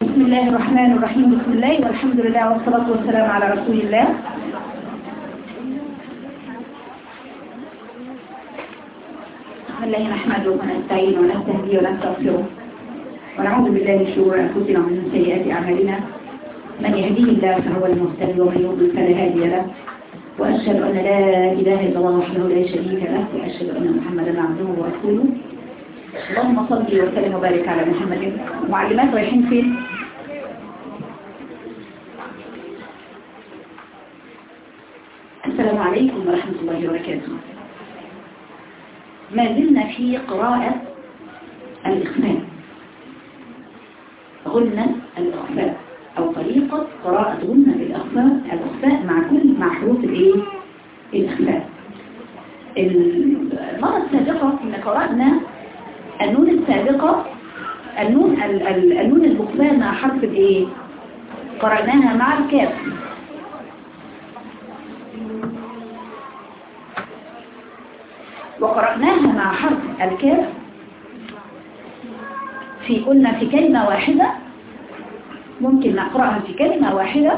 بسم الله الرحمن الرحيم. بسم الله والحمد لله والصلاة والسلام على رسول الله. الله نحمده ونستعين ونستهديه ونستغفره ونعوذ بالله من شرور أنفسنا ومن سيئات أعمالنا. من يهديه الله فهو المهتدي ومن يضلل فلا هادي له. وأشهد أن لا إله إلا الله وحده لا شريك له وأشهد أن محمدا عبده ورسوله. اللهم صل وسلم وبارك على محمد معلمات رايحين فين؟ السلام عليكم ورحمة الله وبركاته ما زلنا في قراءة الإخفاء غنى الإخفاء أو طريقة قراءة غنى الإخفاء الإخفاء مع كل مع حروف الإيه؟ الإخفاء المرة السابقة كنا قرأنا النون السابقة النون ال ال النون المخفاة مع حرف الإيه؟ قرأناها مع الكاف. وقرأناها مع حرف الكاف. في قلنا في كلمة واحدة. ممكن نقرأها في كلمة واحدة.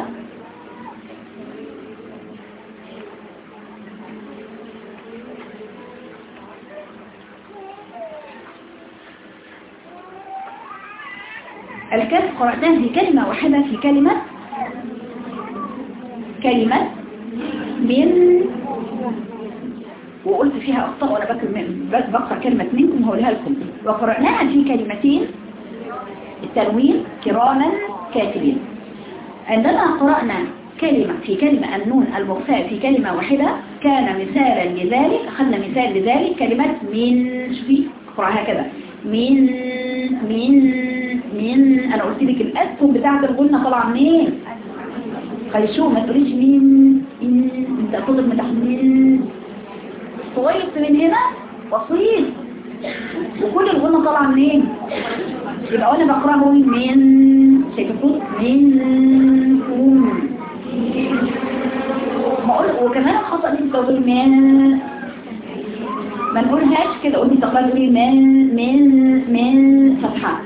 الكاف قرأناها في كلمة واحدة في كلمة كلمة من وقلت فيها أخطاء وأنا بس بقرأ كلمة منكم هقولها لكم. وقرأناها في كلمتين التنوين كراما كاتبين. عندما قرأنا كلمة في كلمة النون المخفاة في كلمة واحدة كان مثالا لذلك أخذنا مثال لذلك كلمة من شوفي أقرأها هكذا من من من أنا قلت لك الأسهم بتاعت الغنة طبعا منين خيشو ما تقوليش من أنت أخذك من تحت من من هنا؟ وصيت. وكل الغنة طالعة منين يبقى وأنا بقرأ بقول من شايف الصوت منكم ما أقول وكمان الخطأ دي بتقول من ما نقولهاش كده. قلت تقرأ من من من فتحة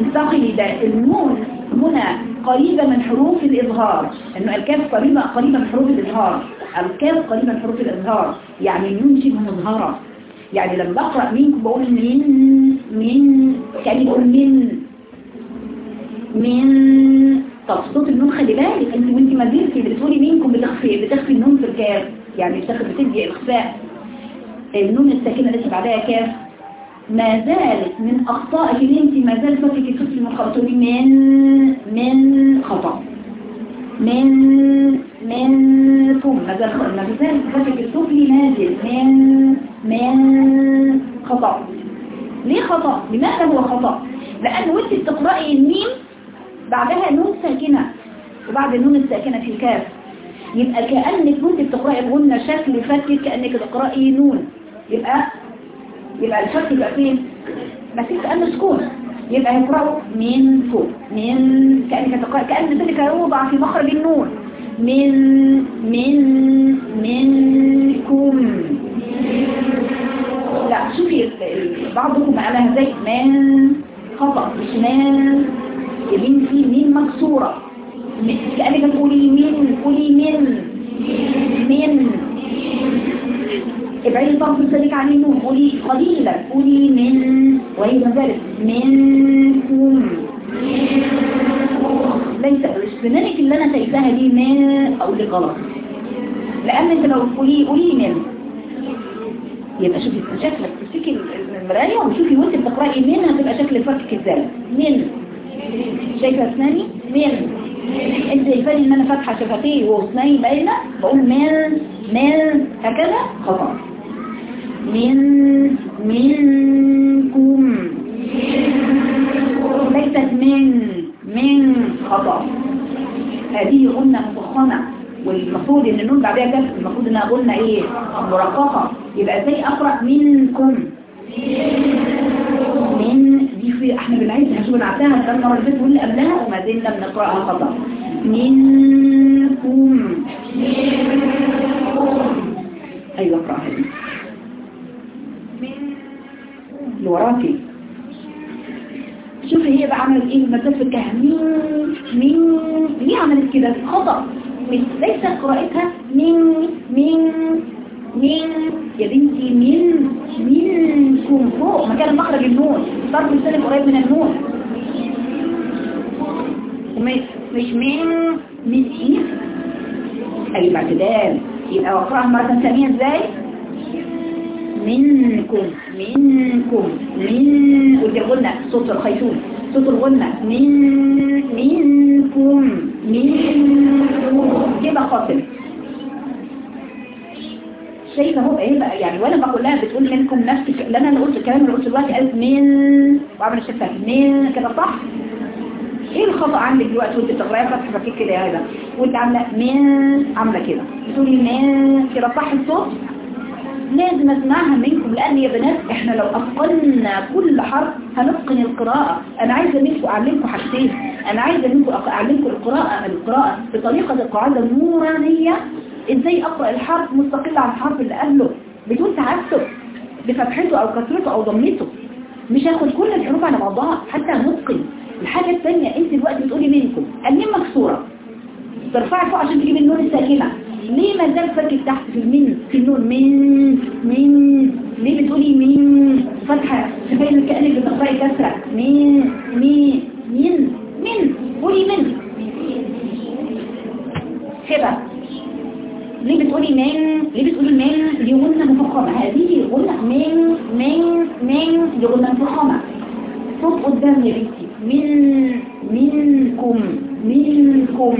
انتقلي ده النون هنا قريبة من حروف الإظهار. إنه الكاف قريبة قريبة من حروف الإظهار. الكاف قريبة من حروف الإظهار. يعني النون شبه مظهرة يعني لما بقرأ منكم بقول من من كأني بقول من من طب صوت النون خلي بالك. أنت وأنت ما زلتي بتقولي منكم بتخفي بتخفي النون في الكاف. يعني بتخفي بتدي إخفاء. النون الساكنة لسه بعدها كاف. ما زالت من اخطائك اللي انت ما زالت فاكره تخفي من من من خطأ. من منكم ما زال ما زال فاكره السفلي نازل من من خطأ. ليه خطأ؟ لماذا هو خطأ؟ لأن وانت بتقرأي الميم بعدها نون ساكنة وبعد النون الساكنة في كاف يبقى كأنك وانت بتقرأي الغنة شكل فك كأنك تقرأي نون. يبقى يبقى الفك يبقى فين؟ بس كأنه سكون. يبقى يقرأوا من فوق من كأنك تقرأي كأن ذلك يوضع في مخرج النون من من منكم لا شوفي بعضكم قالها زي من خطأ مش من. يمين في مين مكسورة. كأنك تقولي من قولي من. من. ابعدي طرف لسانك عن النون قولي قليلا. قولي من وأيضا ذلك منكم ليس سنانك اللي أنا شايفاها دي من أقول لك غلط. لأن أنت لو قولي قولي من. يبقى شوفي شكلك تمسكي المراية وشوفي وانت بتقرأي من هتبقى شكل فركك إزاي من. شايفة أسناني؟ من. أنت شايفاني إن أنا فاتحة شفتي وأسناني باينة؟ بقول من. من. هكذا؟ خطأ. من منكم. ليست من من خطأ. هذه غنة مفخمة والمفروض إن النون بعدها كسر المفروض إنها غنة إيه؟ مرققة. يبقى إزاي أقرأ منكم؟ من دي في إحنا بنعيدها شو بنعتها كم مرة اللي واللي قبلها وما زلنا بنقرأها خطأ. منكم. أيوه أقرأها. دي اللي وراكي شوفي هي بقى عملت إيه؟ الكهف مين مين ليه عملت كده؟ خطأ ليست قراءتها من من من يا بنتي من منكم فوق؟ مكان مخرج النون. ضرب لسانك قريب من النون. مش من من إيه اي باعتدال يبقى أقرأها مرة ثانية إزاي؟ منكم منكم من ودي قلنا صوت الخيشوم صوت الغنة من منكم منكم. كده خاطر شايفة أهو إيه بقى يعني وأنا بقول لها بتقول منكم نفس اللي أنا قلت الكلام اللي قلته دلوقتي قالت من وعمل الشفه من كده صح؟ إيه الخطأ عندك دلوقتي وأنت بتقراي فتح فكيك كده يا هذا وأنت عاملة من عاملة كده. بتقولي من كده صح؟ الصوت؟ لازم أسمعها منكم لأن يا بنات إحنا لو اتقنا كل حرف هنتقن القراءة. أنا عايزة منكم أعلمكم حاجتين. أنا عايزة منكم أعلمكم القراءة القراءة بطريقة القاعدة النورانية إزاي أقرأ الحرف مستقل عن الحرف اللي قبله؟ بدون تعسف بفتحته أو كسرته أو ضمته مش هاخد كل الحروف على بعضها حتى نتقن الحاجة الثانية أنت دلوقتي بتقولي منكم. الميم مكسورة. ترفعي فوق عشان تجيبي النون الساكنة. ليه ما زال فاكر تحت في المن في النون. من من ليه بتقولي من فتحة شفايف كأنك بتقرأي كسرة. من من من من قولي من كده ليه بتقولي من ليه بتقولي من دي غنة مفخمة. هذه غنة. من من من دي غنة مفخمة. صوت قدام يا بنتي. من منكم منكم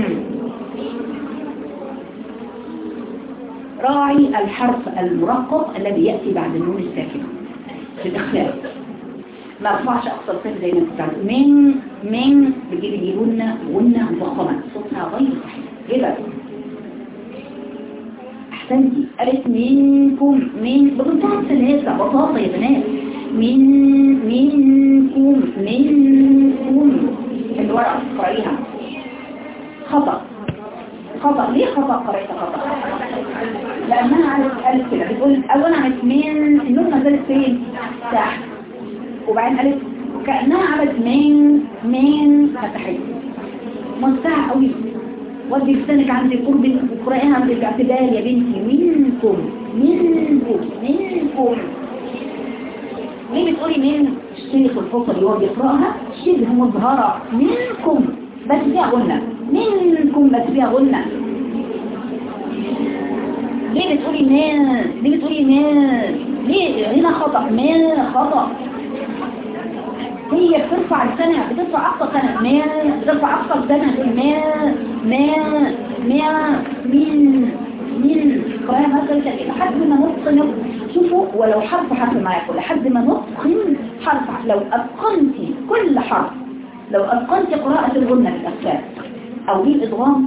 راعي الحرف المرقق الذي يأتي بعد النون الساكنة. في الإخلاق. ما أرفعش أقصى لسان زي ما بتعمل. من من دي غنة غنة مفخمة صوتها غير صحيح. كده احسنتي قالت منكم من بمنتهى السلاسة بساطة يا بنات. من منكم منكم. الورقة قرأيها خطأ. خطأ. ليه خطأ؟ قرأت خطأ. لأنها عملت قالت كده. بتقول أولا عملت من النون ما زالت فين؟ تحت. وبعدين قالت كأنها عملت من من فتحت مستعى قوي. ودي لسانك عند القرب وقرأيها عند الاعتدال يا بنتي. منكم منكم منكم ليه بتقولي من الشيخ الفصل اللي هو بيقرأها شبه مظهرة منكم بس فيها غنة منكم بس فيها غنة ليه بتقولي من ليه بتقولي من ليه؟ هنا خطأ. من خطأ. هي بترفع لسانها بترفع أقصى سنة. ما بترفع أقصى سنة. ما؟ ما؟ ما؟ من من قراءة مثلا لحد ما نتقن. شوفوا ولو حرف حرف معاكم لحد ما نتقن حرف لو أتقنتي كل حرف لو أتقنتي قراءة الغنة للأسفل أو للإضغام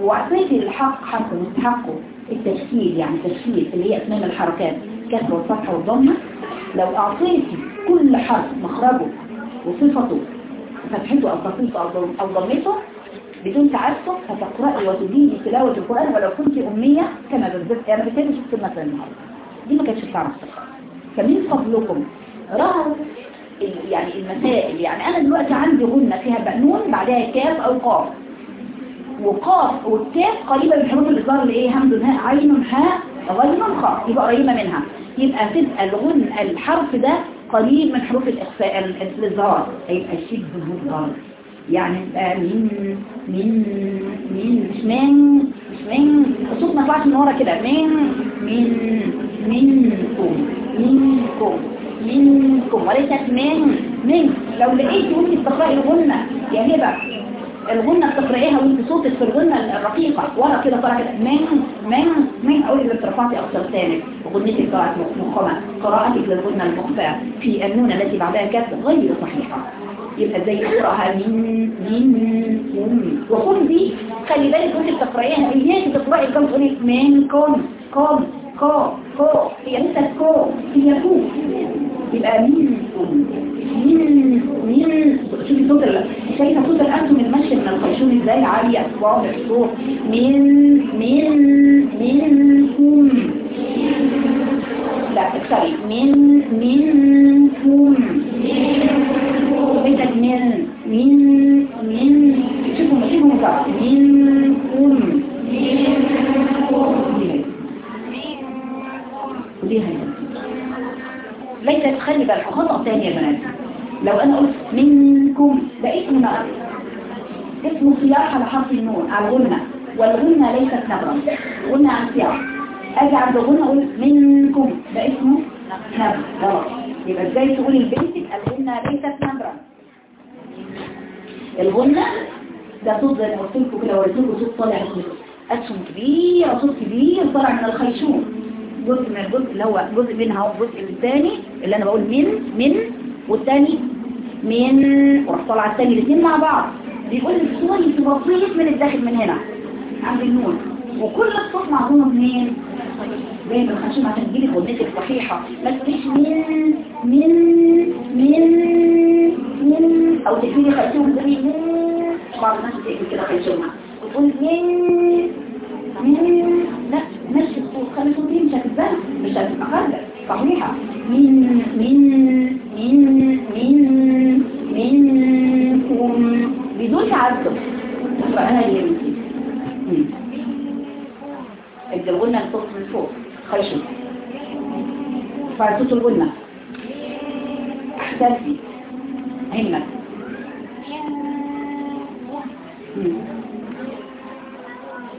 وأعطيتي الحق حرف مستحقه التشكيل يعني تشكيل اللي هي أسنان الحركات كسر والفتح والضمة. لو أعطيتي كل حرف مخرجه وصفته فتحته أو تصيفه أو ضم- أو ضمته بدون تعسف هتقرأي وتجيبي تلاوة القرآن. ولو كنت أمية كما بالذات أنا بالتالي شفت مثلا النهاردة. دي ما كانتش بتعرف. فمن فضلكم ال- يعني المسائل. يعني أنا دلوقتي عندي غنة فيها بقنون بعدها كاف أو قاف. وقاف والكاف قريبة من حروف الإظهار اللي إيه؟ همز هاء عين هاء غين خاء يبقى قريبة منها. يبقى تبقى الغن الحرف ده قريب من حروف الإخفاء ال- الإظهار هيبقى شبه مظهر يعني يبقى من من من مش من مش الصوت ما يطلعش من ورا كده. من من منكم منكم منكم وليست من من. لو لقيتي وانت بتقرأي الغنة يا هبة. الغنة بتقرأيها وانت صوتك في الغنة الرقيقة. ورا كده طالع كده. من من من. أول اللي بترفعتي أقصى لسانك وغنتك طلعت مخمة قراءتك للغنة المخفاة في النون التي بعدها كانت غير صحيحة. يبقى إزاي اقرأها من منكم. وخذ دي. خلي بالك وانت بتقرأيها. اياك تقرأي كم تقولي منكم. كم؟ كو كو هي لسه كو هي كو يبقى منكم من من شوفي صوت شايفه صوت الانتم المشي من الخيشوم إزاي عاليه واضح الصوت من من منكم لا اكسري من منكم بدك من من من شوفوا شوفوا مكرر منكم هي ليست خلي بالك خطأ ثاني يا بنات. لو أنا قلت منكم ده اسم نقر اسم صياح على حرف النون على الغنة والغنة ليست نبرا غنة عن صياح. أجي عند الغنة أقول منكم. ده اسمه نبر غلط. يبقى إزاي تقول البيتك الغنة ليست نبرا الغنة ده صوت زي ما قلت لكم كده وريت لكم صوت طالع من اسهم كبيره صوت كبير طالع من الخيشوم. جزء من الجزء اللي هو جزء منها الجزء الثاني اللي أنا بقول من من والثاني من وراح طالع الثاني الاثنين مع بعض. بيقول لي صوت بسيط من الداخل من هنا. عند النون. وكل الصوت معظومه منين؟ زي ما الخشم عشان تجيلي غنتك صحيحة ما تقوليش من من من من. أو تقولي خيشوم تقولي من. بعض الناس بتقول كده خيشومها وتقول من من. لا. خلي الصوت يمشي. هتتبان مش خارجة صحيحة. من من من من منكم. بدون تعذب. فأنا اللي يمشي الجلغنة الصوت من فوق. خيشم فصوت الغنة. احساسي همك.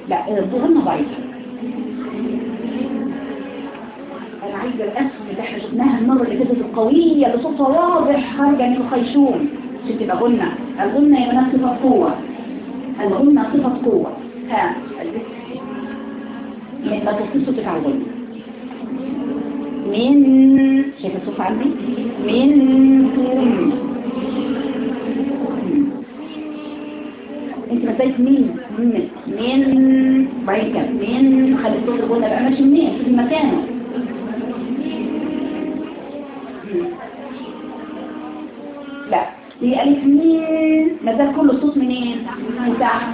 لا الغنة ضعيفة. أنا عايزة الاسم اللي إحنا شفناها المرة اللي فاتت القوية اللي واضح. خارجة من الخيشوم عشان تبقى غنة. الغنة هي نفس صفة قوة. الغنة صفة قوة. ها البس ما تصل صوتك على الغنى من شايف الصوت عندي؟ منكم انت مسألة مين؟ من من بعيد كده من خلي الصوت الغنى بقى ماشي منين؟ في مكانه لا. هي ألف مين؟ ما زال كل الصوت منين؟ من تحت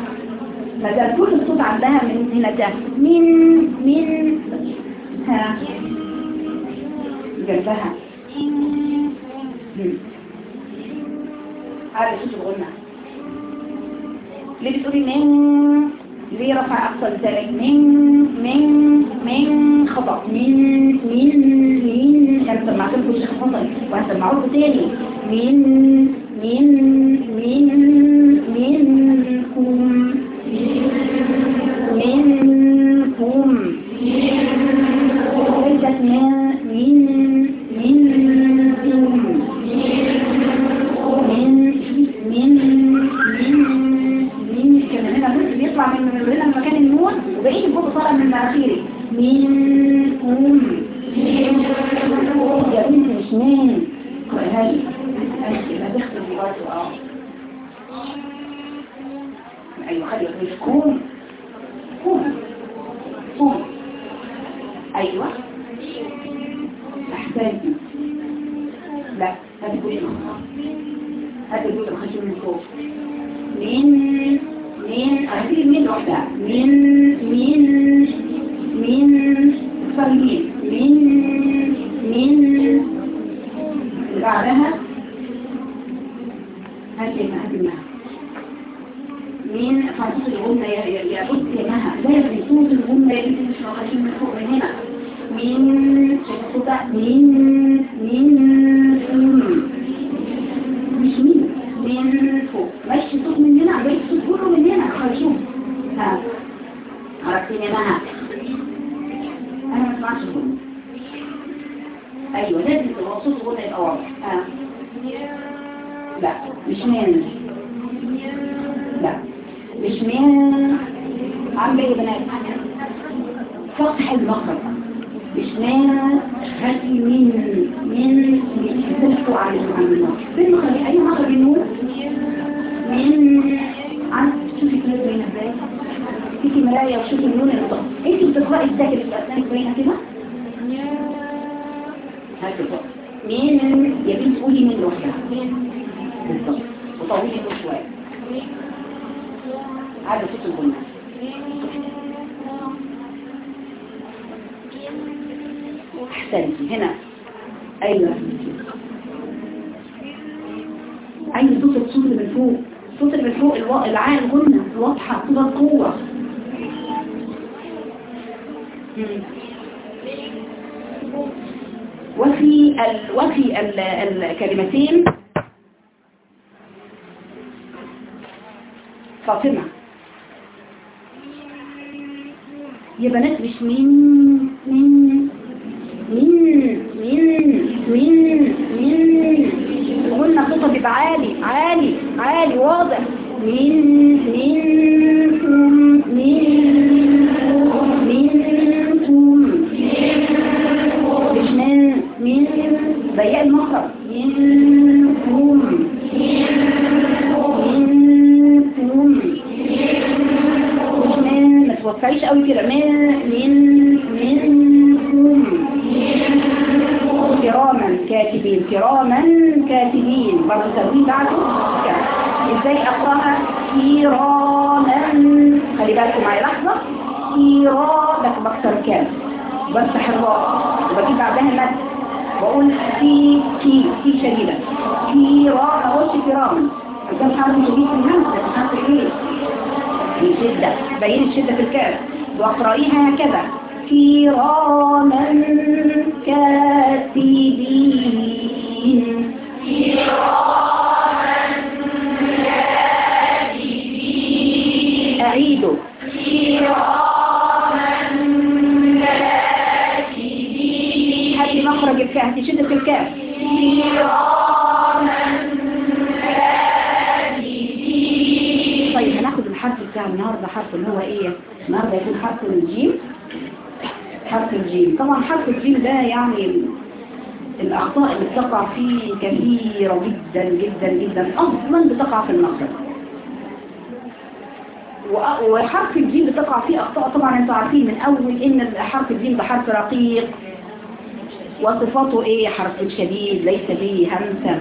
ما زال كل الصوت عندها من هنا تحت من من ها. جنبها. عارف صوت الغنى. ليه بتقولي من ليه رفع أقصى لسانك من من من خطأ. من من من. كان سمعت لكم الشيخ حسن وهسمعه لكم تاني. من من من. عامل إيه يا بنات فتح المخرج مش من هاتي من من بتفتحوا على النار فين مخرج اي مخرج النور من عن شوفي كده باينه إزاي تيجي مرايه وشوفي اللي طالع انت بتقراي إزاي اللي في اسنانك باينه كده بقى من يا بنت قولي من لوحدها بالظبط وطولي له شوية هذا صوت الغنى احسنتي هنا. أيوه. عايز صوت الصوت اللي من فوق. الصوت اللي من فوق الوا- العاء الغنة الواضحة صوت القوة. مم. وفي ال... وفي ال... الكلمتين. فاطمة. يا بنات مش مين مين؟ قلنا صوتها بيبقى عالي عالي عالي واضح مين منكم منكم منكم مش من من ضيق المخرج منكم منكم مش من ما توسعيش قوي كده من من منكم كراما كاتبين كراما كاتبين. برضه تنوين بعده. إزاي أقرأها؟ كراما. خلي بالكم معايا لحظة. كرا بس بكسر كام؟ بفتح الراء. وبجيب بعدها مد. بقول في كي كي شديدة. كرا أقولش كراما. عشان حرف شديد في الهمزه حرف إيه في شدة. بين الشده في الكاف وأقرأيها هكذا كراما. جدا جدا جدا أصلا بتقع في وأ- وحرف الجيم بتقع فيه أخطاء طبعا أنتوا عارفين من أول إن حرف الجيم ده حرف رقيق. وصفاته إيه؟ حرف شديد ليس به همسا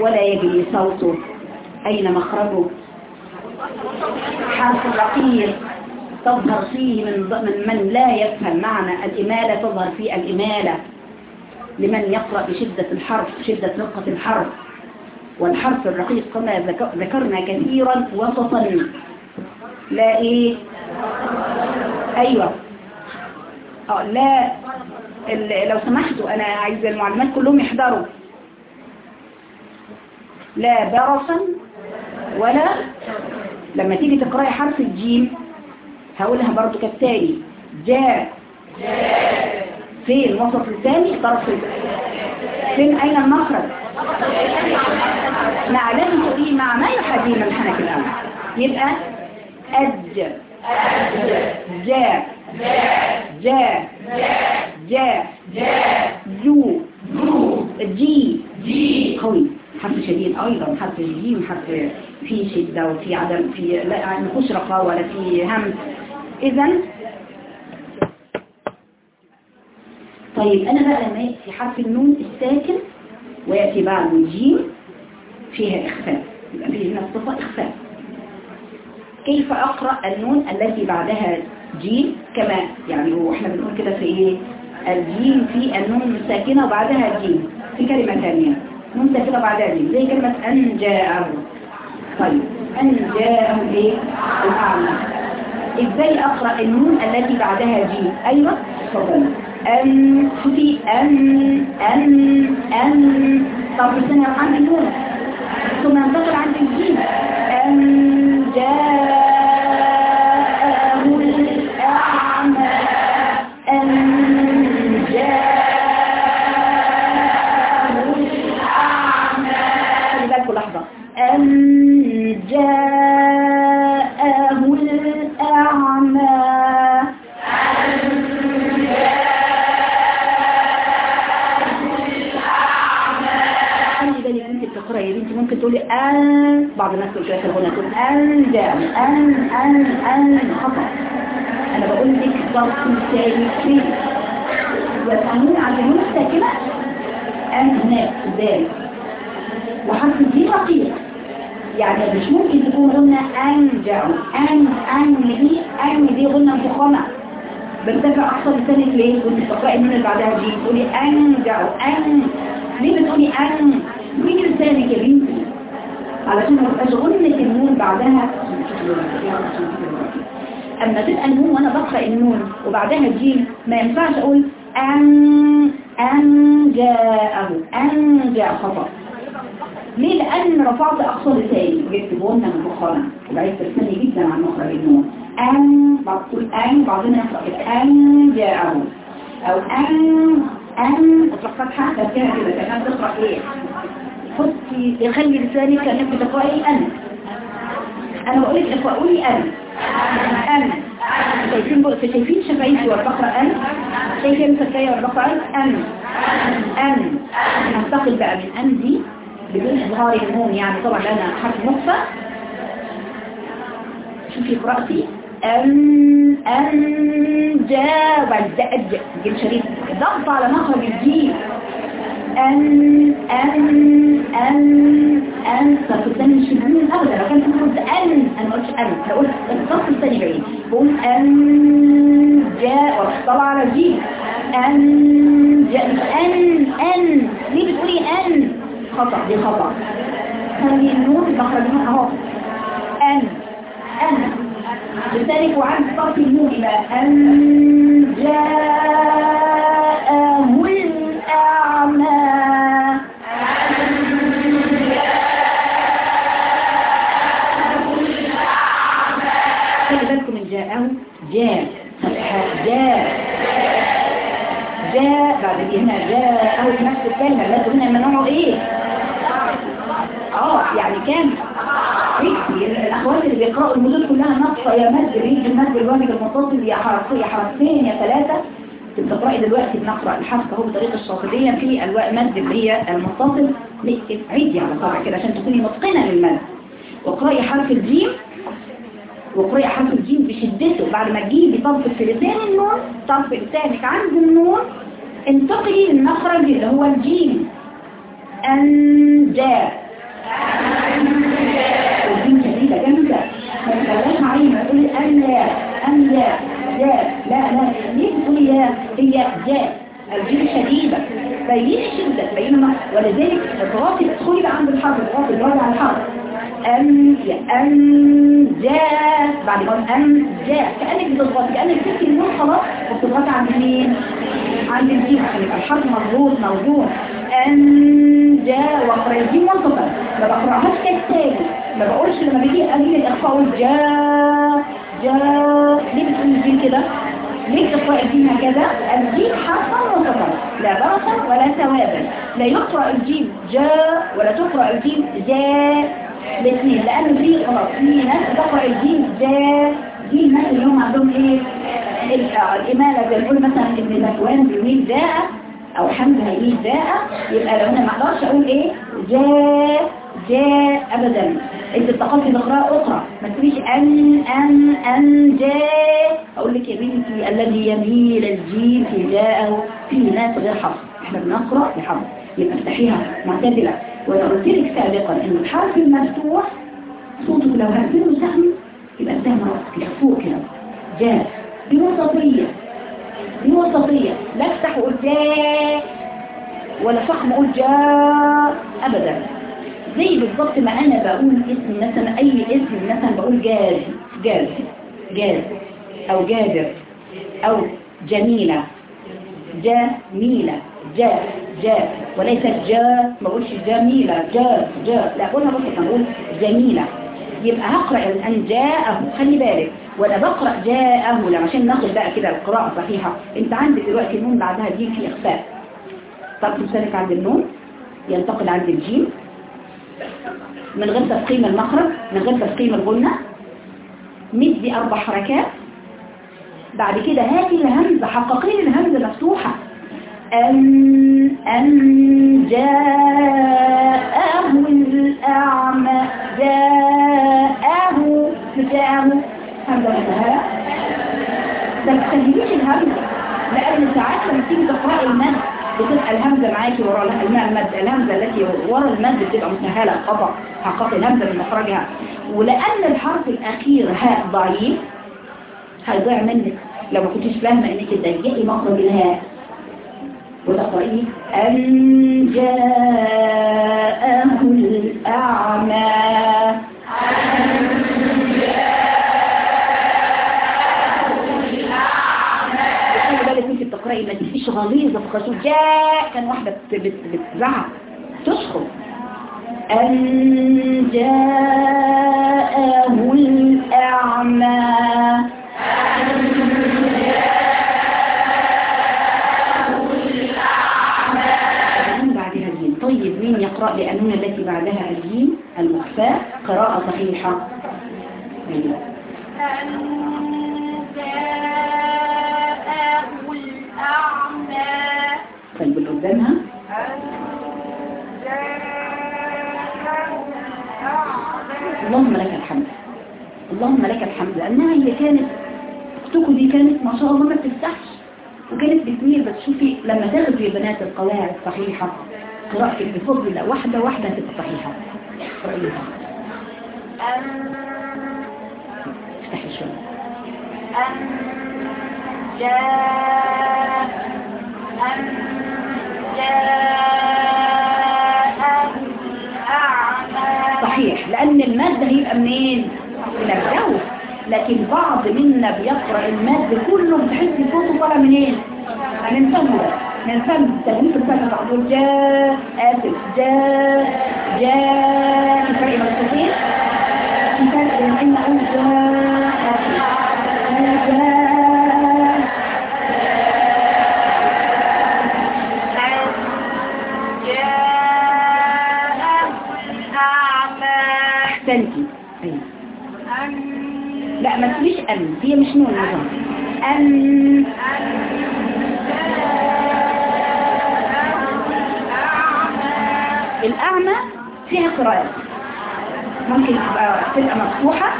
ولا يجري صوته. أين مخرجه؟ حرف رقيق. تظهر فيه من من من لا يفهم معنى الإمالة تظهر فيه الإمالة. لمن يقرأ بشدة الحرف شدة رقة الحرف. والحرف الرقيق كما ذك- ذكرنا كثيرا وسطا. لا إيه؟ أيوه. آه لا لو سمحتوا أنا عايزة المعلمات كلهم يحضروا. لا برصا ولا لما تيجي تقرأي حرف الجيم هقولها برضو كالتالي. جاء. فين؟ وسط لساني طرف فين؟ أين المخرج؟ مع تقولي مع ما يحدي من حنك الأمر يبقى أج جاء جاء جاء جو. جي. جي قوي. حرف شديد أيضا حرف الجيم حرف فيه شدة وفي عدم في لا مفيش رخاء ولا في همس إذا طيب أنا بقى يأتي حرف النون الساكن ويأتي بعده الجيم فيها إخفاء يبقى فيه هنا الصفة إخفاء. كيف أقرأ النون التي بعدها جيم؟ كما يعني هو إحنا بنقول كده في إيه؟ الجيم في النون الساكنة وبعدها جيم في كلمة ثانية نون ساكنة وبعدها جيم زي كلمة أن جاءه طيب أن جاءه إيه؟ الأعلى. إزاي أقرأ النون التي بعدها جيم أيوة تفضل. أن شوفي أن أن أن طب لسنا عند النون ثم ينتقل عند الجيم. أن جاءه بعض الناس تقول في الغنى تقول أن جاء أن أن أن خطأ. أنا بقول لك ضغط ثاني في والقانون عند النون الساكنة؟ أن هناك قدام وحرف دي رقيق. يعني مش ممكن تكون غنى أنجع أن أن دي أن دي غنى مفخمة. برتفع أقصى لسانك ليه؟ كنت بتقرأي النون اللي بعدها دي. تقولي أنجع أن. ليه بتقولي أن؟ مين لسانك يا بنتي؟ علشان ما تبقاش غنة النون بعدها. أما تبقى النون وأنا بقرأ النون وبعدها الجيم ما ينفعش أقول ان أن جاءه أن جاء خطأ. ليه؟ لأن رفعت اقصى لساني جبت بونا من مخانا وبعيد جدا عن مخرج النون. ان بقول أن بعدين كده أن جاءه. أو ان ان اطلق فتحة تركيها كده. كمان تقرأ إيه؟ حطي خلي لسانك كأنك بتقرأي ان أنا بقول لك اقرأوا ان ان شايفين بقى شايفين شفايفي والبقرة ان شايفين شفايفي والبقرة ان ان هنتقل بقى من ان دي بدون اظهار النون يعني طبعا أنا حرف مخفى شوفي قراءتي ان ان جاء والدأج جيل شريف ضغط على مخرج الجيل ان ان ان ان طب الثاني مش مهم ابدا. لو كان قلت أن أنا ما قلتش أنا قلت الضغط الثاني بعيد. بقول أن جاء وطلع على جيل أن جاء. أن أن. ليه بتقولي أن؟ خطأ دي خطأ. خلي النور مخرجها أهو. أن أن. لذلك وعند صرف النور. إلى أن جاءه بعد هنا جاءه نفس الكلمة لازم هنا منعه إيه؟ آه يعني كان الأخوات اللي بيقرأوا المدود كلها ناقصة يا مد ريد المد الواجب المتصل يا حرفين يا حرفين يا ثلاثة. تقرأي دلوقتي بنقرأ الحرف أهو بطريقة الشاطبية في ألواء مد اللي هي المتصل عيدي على طبع كده عشان تكوني متقنة للمد واقرأي حرف الجيم. واقرأي حرف الجيم بشدته. بعد ما تجيبي طرف في النون طرف لسانك عند النون انتقلي للمخرج اللي هو الجيم. أن جاء والدين شديدة جامدة. ما تخلاش معي ما تقولي أن لا أن لا لا ليه تقولي يا هي جاء الجيم شديدة. بين الشدة بين ولذلك الضغاطي تدخلي بقى عند الحرف الضغاطي الوضع على الحرف أن أن جاء بعد ما أن جاء كأنك بتضغطي كأنك تبكي النور خلاص وبتضغطي عند مين؟ عند الجيم عشان يبقى الحرف مضبوط موجود أن جاء الجيم منطقة. ما بقرأهاش كالتالي ما بقولش لما بيجي أجيب الإخفاء أقول جاء جاء ليه بتقول الجيم كده؟ ليه تقرأ الجيم هكذا؟ الجيم حرفا منطقة. لا بركة ولا ثوابا لا يقرأ الجيم جاء ولا تقرأ الجيم جاء الاثنين. لأن في خلاص في ناس تقرأ الجيم جاء دي الناس اللي هم عندهم إيه؟ الإمالة زي نقول مثلا ابن ذكوان بيميل جاء أو حمزة هيميل جاء يبقى لو أنا ما أقدرش أقول إيه؟ جاء جاء ابدا. أنت اتقلتي بقراءة أخرى. ما تقوليش أن أن أن جاء. أقول لك يا بنتي الذي يميل الجيم في جاءه في ناس غير حفظ إحنا بنقرأ بحفظ يبقى افتحيها معتدلة وأنا قلت لك سابقا إن الحرف المفتوح صوتك لو هنزله سهم يبقى السهم فوق كده جاء. دي وسطية دي وسطية لا افتح وقول جاء ولا فخم أقول جاء ابدا. زي بالضبط ما أنا بقول اسم مثلا أي اسم مثلا بقول جاز جاز جاز أو جابر أو جميلة جميلة جاء جاء وليس جاء ما اقولش جميلة جاء جاء لا قولها بس نقول جميلة. يبقى هقرأ أن جاءه خلي بالك. وأنا بقرأ جاءه. لما عشان ناخد بقى كده القراءة صحيحة. انت عندك دلوقتي النون بعدها دي في إخفاء. طرف لسانك عند النون. ينتقل عند الجيم. من غير تفخيم المخرج من غير تفخيم الغنة. مدي أربع حركات. بعد كده هاتي الهمزة حققين الهمزة مفتوحة. أن أن جاءه الأعمى جاءه جاءه. همزة مسهلة ده ما تسهليش الهمزة لأن ساعات لما تيجي تقرأي المد بتبقى الهمزة معاكي ورا المد الهمزة التي ورا المد بتبقى مسهلة خطأ حقق الهمزة من مخرجها. ولأن الحرف الأخير هاء ضعيف هيضيع منك. لو ما كنتش فاهمة إنك تضيقي مخرج الهاء. وتقرأيه أن جاءه الأعمى. ما تبقيش غليظة في جاء كان واحدة أن جاءه الأعمى. المخفاة قراءة صحيحة. طيب قدامها؟ اللهم لك الحمد. اللهم لك الحمد لأنها هي كانت أختكم دي كانت ما شاء الله ما بتفتحش وكانت بتميل بس شوفي لما تاخدي بنات القواعد صحيحة قراءتك بفضل الله واحدة واحدة هتبقى صحيحة. أن جاء جاءه الأعمى صحيح لأن المد هيبقى منين؟ من الجو لكن بعض منا بيقرأ المد كله بتحسي صوته طالع منين؟ من فمه من فم تجميل الفم تقول جاء آسف جاء جاء في فرق في فرق أن جاء آسف لا ما تقوليش أن هي مش نون نظام فيها قراءات ممكن تبقى تبقى مفتوحة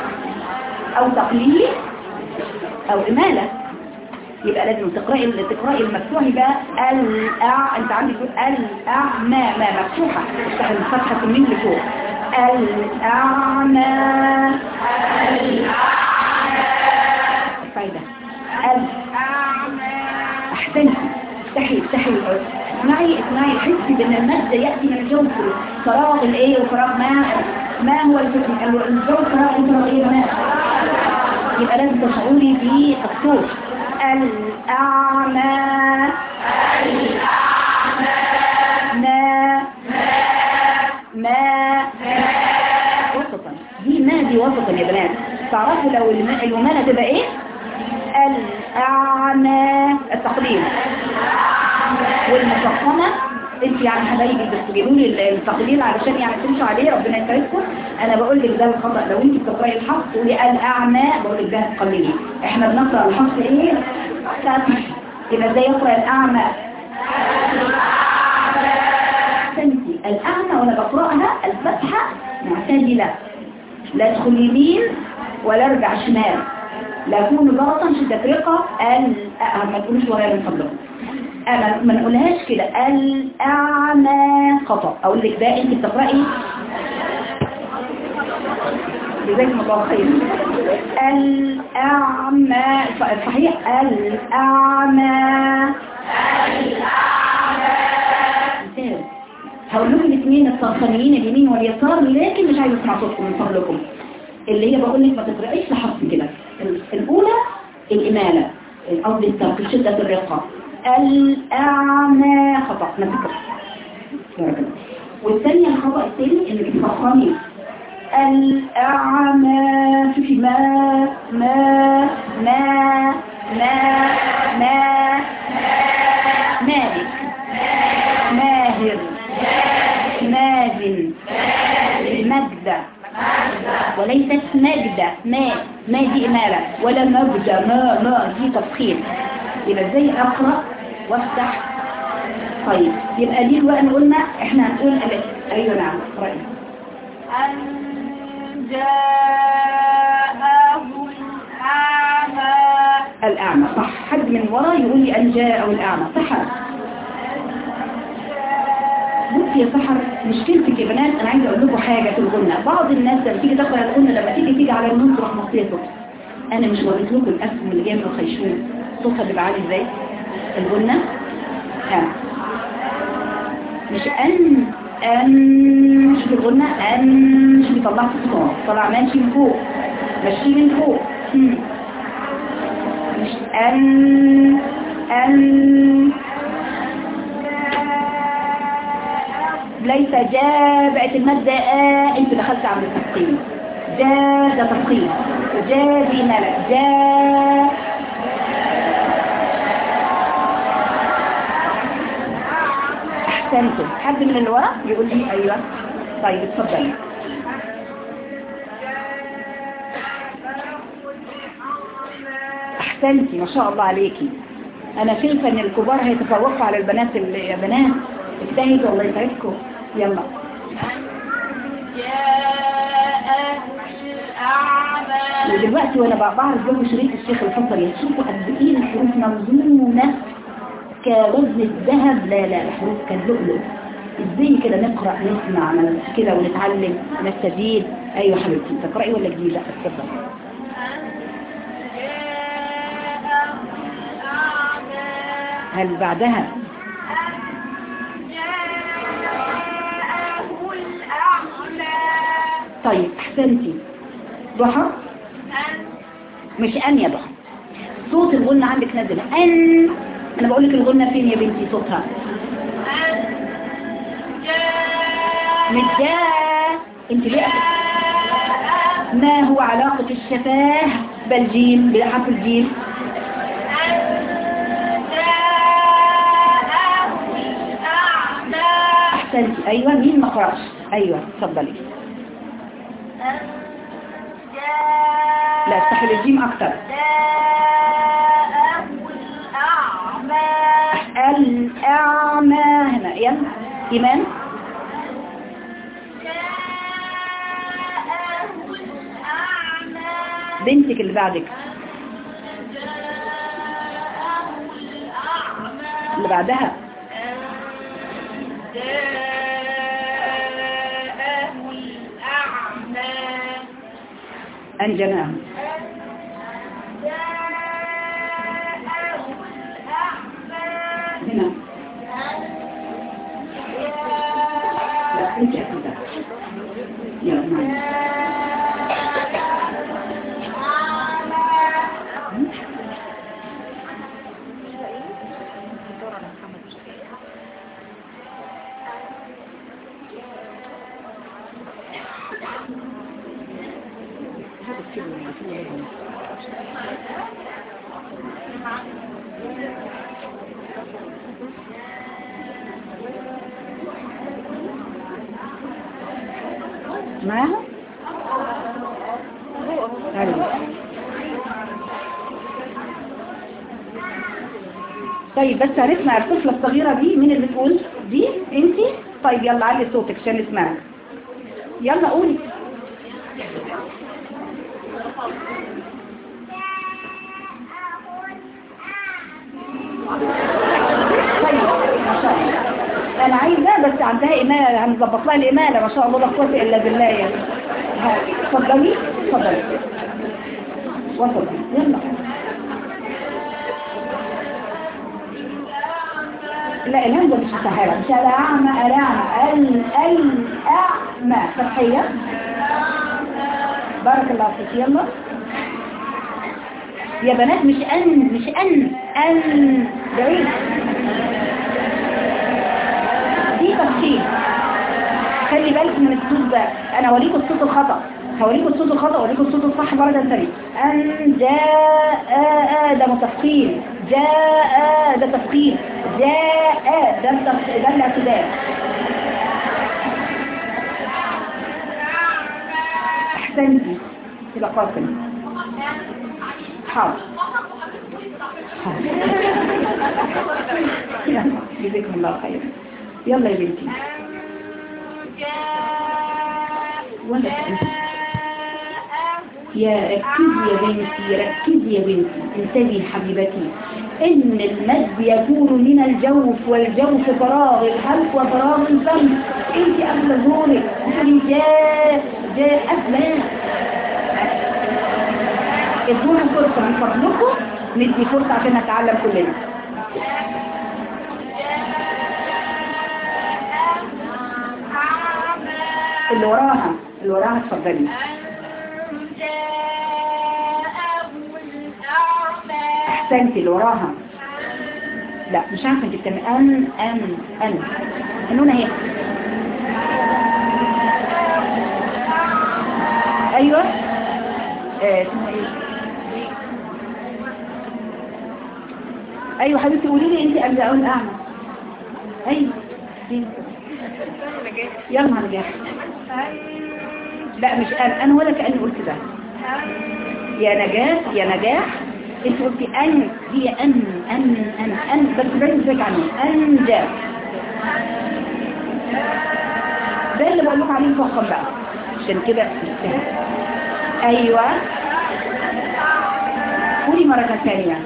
أو تقليل أو إمالة. يبقى لازم تقرأي تقرأي المفتوح يبقى الأع أنت عندك تقول الأعمى ما مفتوحة. افتح الفتحة من لفوق. الأعمى فايدة الأعمى أحسنتي. افتحي افتحي اسمعي اسمعي حسي بأن المد يأتي من الجو فراغ الإيه وفراغ ما ما هو الفكر فراغ وفراغ إيه ما يبقى لازم تشعري بالصوت الاعمى ما ما وسطا. دي ما دي وسطا يا بنات. تعرفوا لو الومانة تبقى إيه؟ الأعمى التقليل والمفخمة انت يعني حبايبي لي التقليل علشان يعني تمشوا عليه ربنا يسعدكم أنا بقول لك ده الخطأ. لو انت بتقرأي الحفظ تقولي الأعمى بقول لك ده تقليلي إحنا بنقرأ الحفظ إيه؟ فتح يبقى إزاي يقرأ الأعمى؟ أحسنتي. الأعمى وأنا بقرأها الفتحة معتدلة. لا ادخل يمين ولا ارجع شمال. لا اكون ضغطا شدة رقة. ال أه، ما تقولوش ورايا من فضلكم ما نقولهاش كده. الأعمى خطأ. أقول لك ده أنت بتقرأي. جزاكم الله خير. الأعمى صحيح الأعمى. ممتاز. هقول لكم الاثنين الصرصانيين اليمين واليسار لكن مش عايزه اسمع صوتكم من فضلكم اللي هي بقول لك ما تقرأيش لحظ كده. ال- الأولى الإمالة. قصدي الترك شدة الرقة. الأعمى خطأ. ما الله. والثانية الخطأ الثاني اللي بتفخمي الأعمى. شوفي ما ما ما ما ما مالك ماهر. مازن مجدة. وليست مجدة. ما ما دي إمالة ولا مجدة ما ما. دي تفخيم. يبقى إزاي أقرأ وافتح. طيب يبقى دي الوقت قلنا إحنا هنقول ألف أيوة نعم رأيي. أن جاءه الأعمى. الأعمى صح. حد من ورا يقول لي أن جاء أو الأعمى سحر. بصي يا سحر مشكلتك يا بنات أنا عايزة أقول لكم حاجة في الغنة بعض الناس لما تيجي تقرأ الغنة لما تيجي تيجي على النون تروح مصية صوت أنا مش وريت لكم الأسهم اللي جاية من الخيشوم. صوتها بيبقى عالي إزاي؟ الغنة ها مش أن أن شوف الغنة أن شوف طلعت الصوت؟ طلع ماشي من فوق. ماشي من فوق. مش أن أن. ليس جاء بقت المادة آ أنت دخلت عند التفصيل. جاء ده تفصيل. جاء دي ملك جاء احسنتم حد من الوراء يقول لي أيوه. طيب اتفضلي أحسنتي ما شاء الله عليكي. أنا شايفة إن الكبار هيتفوقوا على البنات اللي يا بنات اجتهدوا الله يسعدكم. يلا. ودلوقتي وأنا بع- بعرض لهم شريط الشيخ الحصري هتشوفوا قد إيه الحروف موزونه كوزن الذهب؟ لا لا الحروف كاللؤلؤ إزاي كده نقرأ نسمع نس- كده ونتعلم نستزيد أيوه حبيبتي تقراي ولا جديده اتفضل. هل بعدها؟ طيب أحسنتي. ضحى؟ مش ان يا ضحى. صوت الغنة عندك نازل. أن أنا بقول لك الغنة فين يا بنتي؟ صوتها. جاء انت ليه ما هو علاقة الشفاه بالجيم بحرف الجيم؟ أحسنتي. أيوه مين ما قرأش؟ أيوه اتفضلي لا استحل الجيم أكتر. الأعمى هنا جاءه الأعمى بنتك اللي بعدك. اللي بعدها. جاءه معاها. طيب بس عرفنا الطفلة الصغيرة دي مين اللي بتقول؟ دي؟ انتي؟ طيب يلا علي صوتك عشان نسمعك. يلا قولي طيب ما شاء الله أنا عايزة بس عندها امالة هنظبط لها الامالة ما شاء الله لا قوة إلا بالله يعني. ها، اتفضلي اتفضلي. وصلي يلا. لا الهمزة مش مسهلة مش الأعمى الأعمى ال الأعمى فتحية. بارك الله فيك يلا. يا بنات مش أن مش أن أن بعيد. دي تفصيل. خلي بالك من الصوت ده. أنا هوريكم الصوت الخطأ. هوريكم الصوت الخطأ وهوريكم الصوت الصح مرة ثانية أن جاء ده متفقين جاء ده تفقين جاء ده ده الاعتدال. احسنتي كده قاسم حاضر. جزاكم الله خير. يلا يا بنتي. يا ركزي يا بنتي ركزي يا بنتي. انتبهي حبيبتي. إن المد يكون من الجوف والجوف فراغ الحلق وفراغ الفم. إنت قبل ظهورك تقولي جاء جاء افلام ادونا فرصة من فضلكم ندي فرصة عشان نتعلم كلنا. اللي وراها اللي وراها اتفضلي. احسنتي اللي وراها. لا مش عارفة انت بتعملي. ان ان ان النون اهي أيوه. آه، اسمها إيه؟ أيوه حبيبتي قولي لي انت قبل أقول اعمى أيوه دي. يلا نجاح لا مش أنا. أنا ولا كأني قلت ده. يا نجاح يا نجاح. انت قلتي أن هي أن أن أن أن. بس باين ازيك عنه ان جاء ده اللي بقول لك عليه مفخم بقى. عشان كده. أيوه. قولي مرة ثانية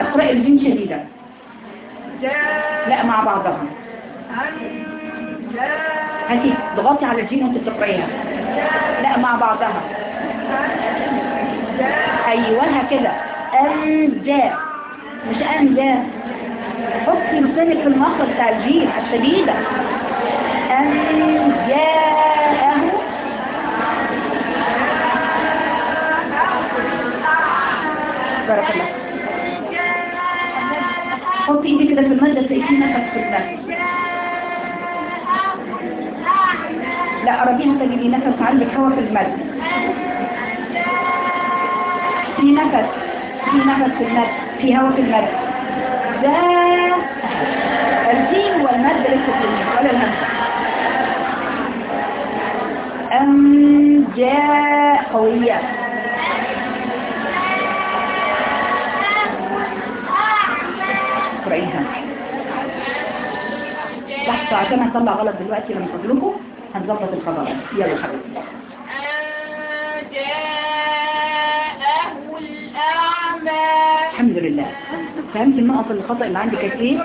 اقرأي الجين شديدا لا مع بعضها. هاتي ضغطي على الجين وأنت بتقرأيها. لا مع بعضها. أيوه هكذا. ان جاء مش ان جاء حطي لسانك في المخرج بتاع الجيم الشديدة. ان جاءه بارك الله حطي ايدي كده في المادة تلاقي فيه نفس في المادة لا قربيها تجيبي نفس عندك هوا في المد في نفس في نفس في المد في هوا في المد ده الجيم والمد لسه في ولا الهمسة أم جاء قوية. اقرأيها لحظة عشان هطلع غلط دلوقتي لما فضلكم هنظبط الخبر. يلا حبيبي جاءه الأعمى. الحمد لله. فهمت النقط الخطأ اللي عندي كانت إيه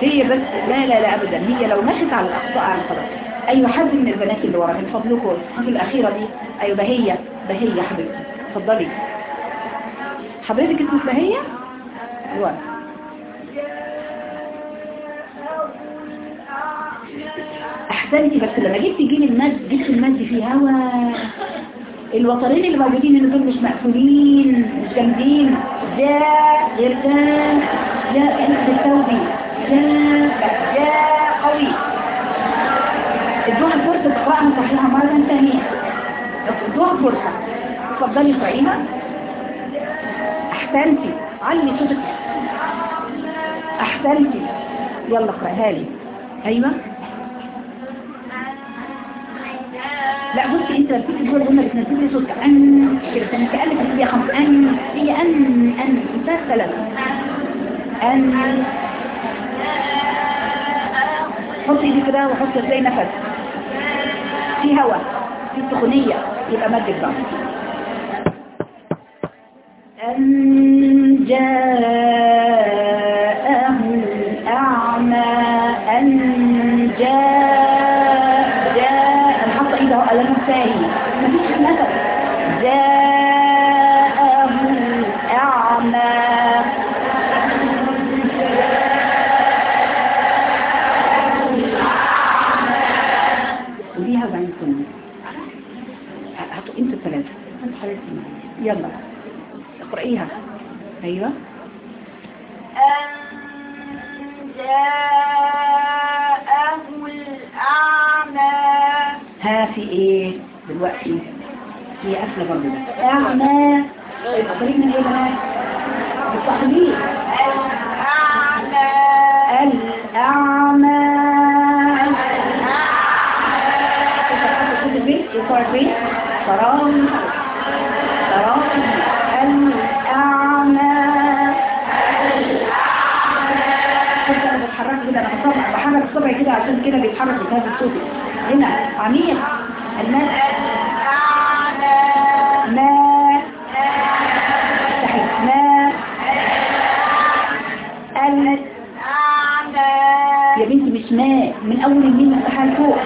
هي بس لا لا لا ابدا. هي لو مشت على الأخطاء على خلاص أيوه حد من البنات اللي ورا من فضلكم الحاجة الأخيرة دي. أيوه بهية. بهية حبيبتي اتفضلي. حضرتك اسمك بهية؟ أيوه. احسنتي بس لما جيت تجيب المد جبت المد في هوا. الوترين اللي موجودين هنا دول مش مقفولين مش جامدين. جاء غير جاء جاء كانت بالتوبي جاء جاء قوي. ادوها الفرصة تقرأها صحيحة مرة ثانية. ادوها الفرصة اتفضلي اقرأيها احسنتي علي صوتك. احسنتي يلا اقرأها لي. أيوه. لا بصي انت بتيجي جوه الجمله بتنزلي صوت ان كده كأن كانك بتدي خمس ان هي أن أن انتهى ثلاثة. أن. حط ايدي كده وحط زي نفس. في هواء في سخونية يبقى مد الضغط أن جاءه اقرأيها أيوه أن جاءه الأعمى ها في إيه دلوقتي ده اعمى يبقى قريب من إيه بقى التقليد الأعمى الاعمى صوت البيت يقع الصبع كده عشان كده بيتحرك بهذا الصوت. هنا عميق. الماء. ماء صحيح ماء ال يا بنتي مش ماء. من أول الميم مفتوحه لفوق.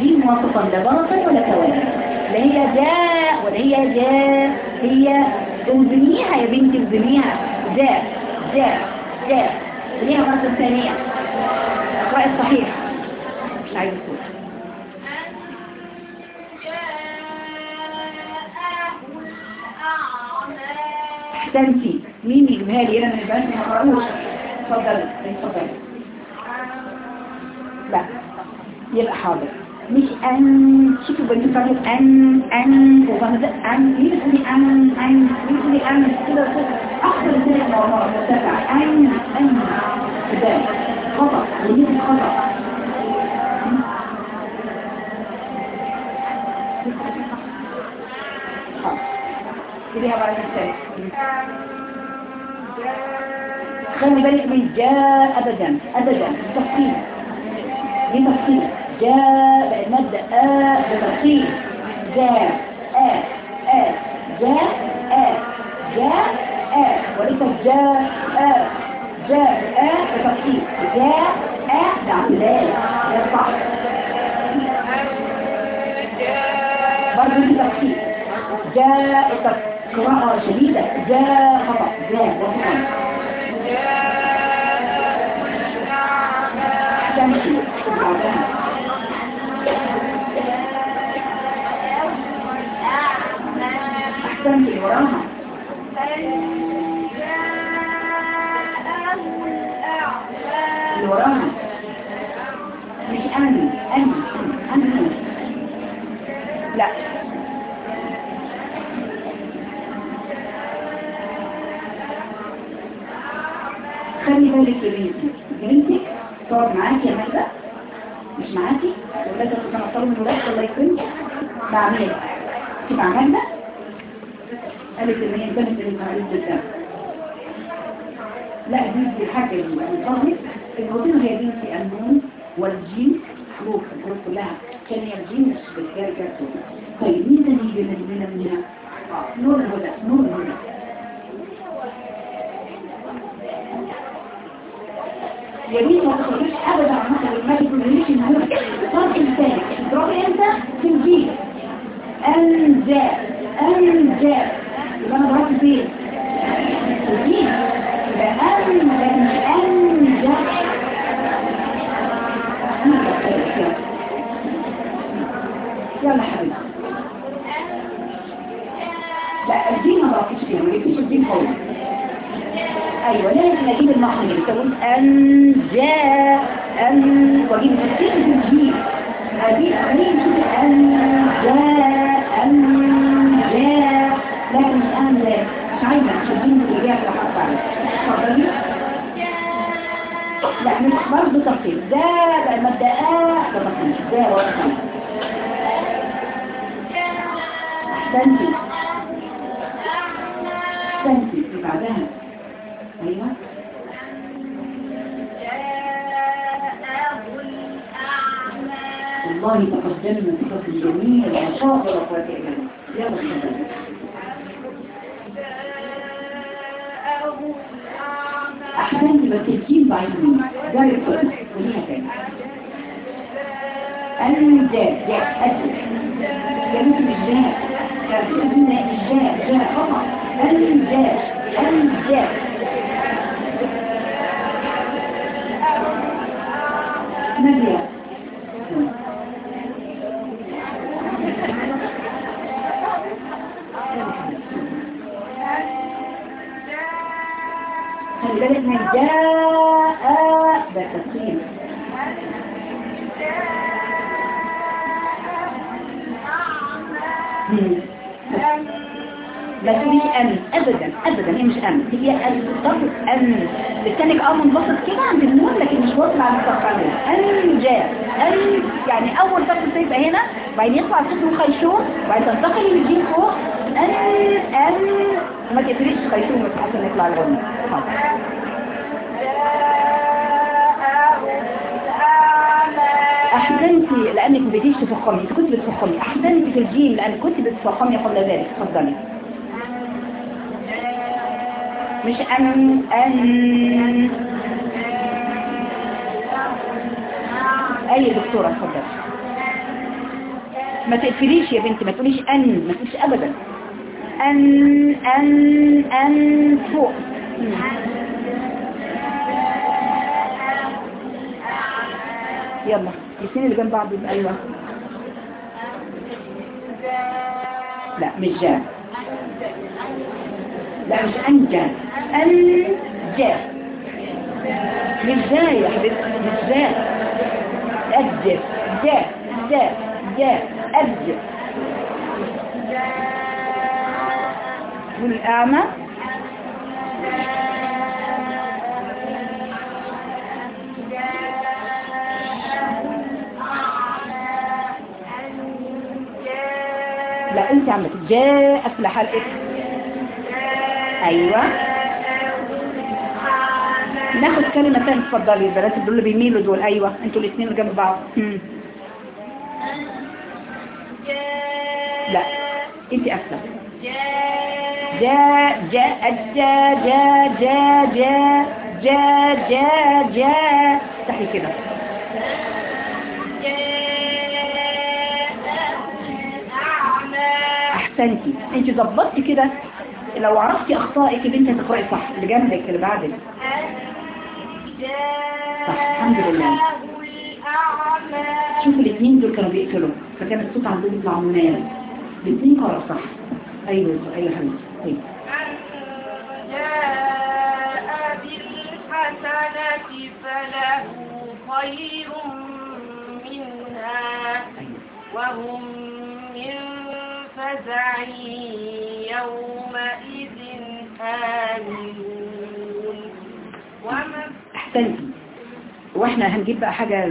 جيم واقفة لا باطل ولا كوان لا هي جاء ولا هي جاء هي انزميها يا بنتي انزميها وفاهمة ان مين بتقولي ان ان مين بتقولي أن كده كده أكثر من الموضوع مرتفع ان أن. كده. خطأ. ودي خطأ. خليها بعد الثاني خلي بالك من جاء أبدا. أبدا. بتفصيل. بتفصيل. جاء المادة آ بتفصيل. جاء آ آ جاء آ جاء آ وليس جاء آ جاء آ بتفصيل جاء آ ده اعتدال ده صح برضه دي تفصيل جاء قراءة شديدة جاء خطأ جاء وخطأ تمشي أحسنت وراها. اللي وراها. مش أمي أمي أمي لا. خلي بالك يا بنتي. بنتك تقعد معاكي يا مادة مش معاكي؟ كانوا طلبوا من ولادك الله يكرمك بعمل تبقى مادة قالت إن هي البنت اللي معرفة الدم لا دي دي حاجة الفضل الروتين هي بنتي النون والجيم حروف الحروف كلها. كان هي الجيم مش كارتون طيب مين اللي يجي نجمنا منها نور الهدى نور الهدى يمين ما تخرجش ابدا عن مصر. الملك والريش إن هو صرف الثاني اضربي أنت في الجيل. انجاب فقط أحسنتي لأنك ما بديش تفخمي أنت كنت بتفخمي أحسنتي في الجيم لأنك كنت بتفخمي قبل ذلك تفضلي. مش أن أن. أي دكتورة تفضلي. ما تقفليش يا بنتي ما تقوليش أن ما تقوليش أبدا. أن أن أن فوق. يلا الاثنين اللي جنب بعض. أيوه. لا مش جاء لا مش أنجا. الجا مش جاء يا حبيبتي مش جاء أجر جاء جاء جاء أجر والأعمى انت عمك جاء افلح الاسم أيوه. ناخد كلمة تانية. اتفضلي البنات دول اللي بيميلوا دول. أيوه. أنتوا الاثنين اللي جنب بعض. لا. انت افلح جا جا جا جا جا جا جا جا جا. استحي كده. أحسنتي. انت ظبطتي كده. لو عرفتي أخطائك اللي انت هتقرأي صح اللي جنبك اللي بعدك. صح الحمد لله. شوف الاثنين دول كانوا بيقتلوا. فكان الصوت عندهم يطلع منال الاثنين قرأوا صح أيوه أيوه حبيبتي. طيب. جاء بالحسنة فله خير منها وهم سعي يومئذ آمنون. وإحنا هنجيب بقى حاجة